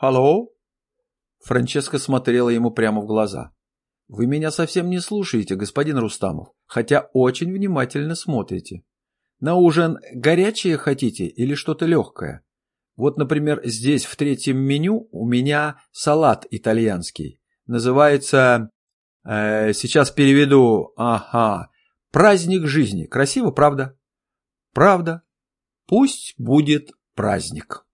Алло?» Франческа смотрела ему прямо в глаза. «Вы меня совсем не слушаете, господин Рустамов, хотя очень внимательно смотрите. На ужин горячее хотите или что-то легкое? Вот, например, здесь в третьем меню у меня салат итальянский. Называется... Э, сейчас переведу... Ага. Праздник жизни. Красиво, правда? Правда. Пусть будет праздник.